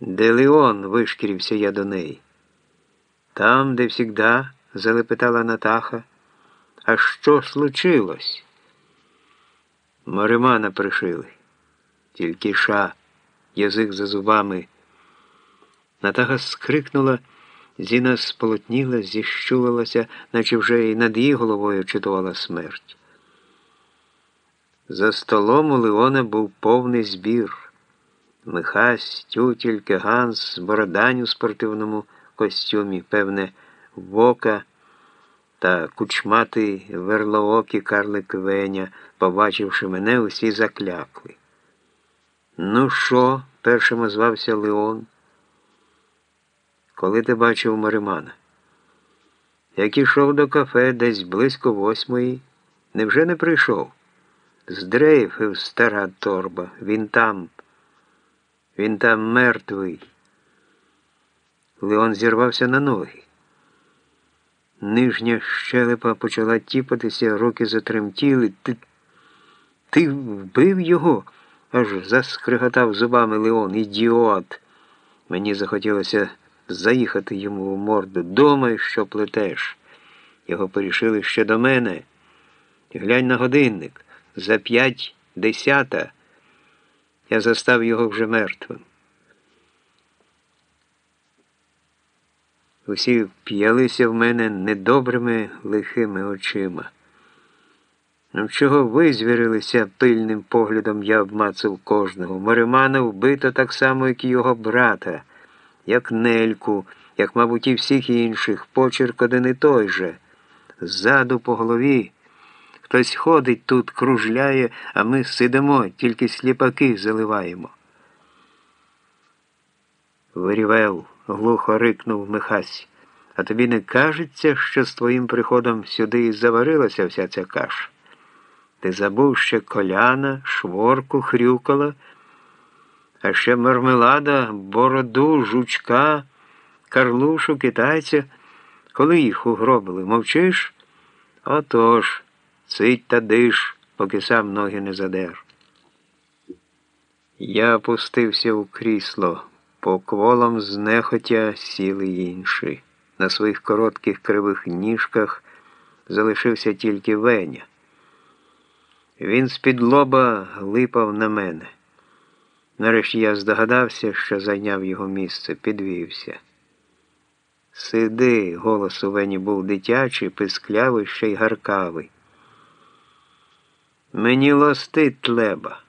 Де Леон? вишкірився я до неї. Там, де всігда, залепетала Натаха. А що случилось? Маримана пришили. Тільки ша, язик за зубами. Натаха скрикнула, Зіна сполотніла, зіщулилася, наче вже і над її головою читувала смерть. За столом у Леона був повний збір. Михась, тютільки, Ганс, Бородань у спортивному костюмі, певне, вока та кучматий верлоокі карлик Веня, побачивши мене, усі заклякли. Ну що? першим озвався Леон. Коли ти бачив Маримана? Як ішов до кафе десь близько восьмої, невже не прийшов? Здрейфив стара торба, він там. Він там мертвий. Леон зірвався на ноги. Нижня щелепа почала тіпатися, руки затремтіли. Ти ти вбив його? аж заскриготав зубами Леон. Ідіот. Мені захотілося заїхати йому в морду. Думай, що плетеш. Його порішили ще до мене. Глянь на годинник. За п'ять десята. Я застав його вже мертвим. Усі вп'ялися в мене недобрими лихими очима. Ну, чого ви звірилися пильним поглядом я обмацав кожного. Маримана вбито так само, як і його брата, як Нельку, як, мабуть, і всіх інших, почерк один і той же. Ззаду по голові. Хтось ходить тут, кружляє, а ми сидимо, тільки сліпаки заливаємо. Вирівел, глухо рикнув Михась. А тобі не кажеться, що з твоїм приходом сюди і заварилася вся ця каша? Ти забув ще коляна, шворку, хрюкала, а ще мармелада, бороду, жучка, карлушу, китайця. Коли їх угробили, мовчиш? Отож. Цить та диш, поки сам ноги не задер. Я опустився у крісло, по кволам знехотя сіли інші. На своїх коротких кривих ніжках залишився тільки Веня. Він з-під лоба глипав на мене. Нарешті я здогадався, що зайняв його місце, підвівся. Сиди, голос у Вені був дитячий, писклявий ще й гаркавий. Мені лостить тлеба.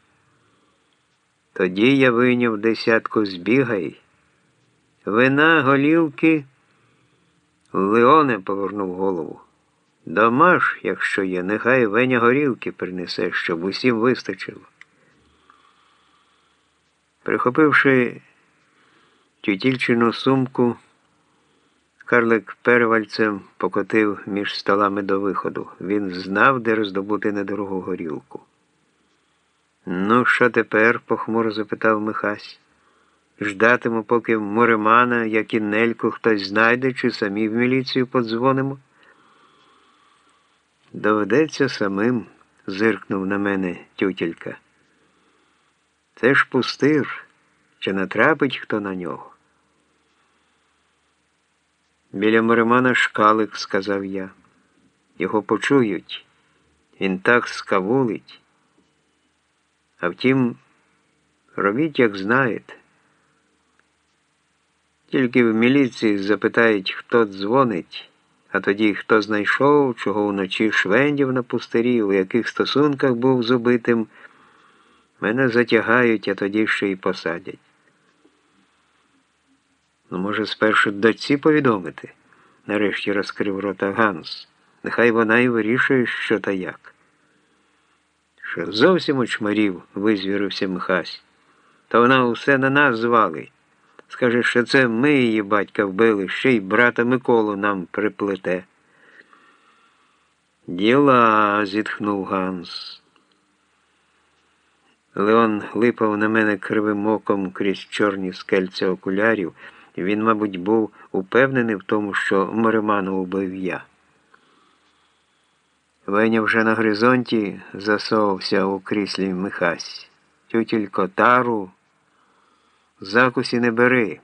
Тоді я вийняв десятку збігай. Вина голівки. Леоне повернув голову. Домаш, якщо є, нехай веня горілки принесе, щоб усім вистачило. Прихопивши тютільчину сумку, Карлик перевальцем покотив між столами до виходу. Він знав, де роздобути недорогу горілку. Ну, що тепер? похмуро запитав Михась. Ждатиму, поки Моремана, як і Нельку, хтось знайде, чи самі в міліцію подзвонимо. Доведеться самим, зиркнув на мене тютілька. Це ж пустир, чи натрапить хто на нього? Біля Моремана шкалик, сказав я. Його почують. Він так скавулить. А втім, робіть, як знаєте. Тільки в міліції запитають, хто дзвонить, а тоді хто знайшов, чого вночі швендів на пустирі, у яких стосунках був з убитим, мене затягають, а тоді ще й посадять. Ну, може, спершу доці повідомити, нарешті розкрив рота Ганс. Нехай вона і вирішує, що та як. Що зовсім очмарів, визвірився Михась. Та вона усе на нас звали. Скаже, що це ми її батька вбили, ще й брата Миколу нам приплете. Діла, зітхнув Ганс. Леон липав на мене кривим оком крізь чорні скельця окулярів. Він, мабуть, був упевнений в тому, що Мориману убив я. Веня вже на горизонті засовався у кріслі Михась. Тютілько тару Закусі не бери.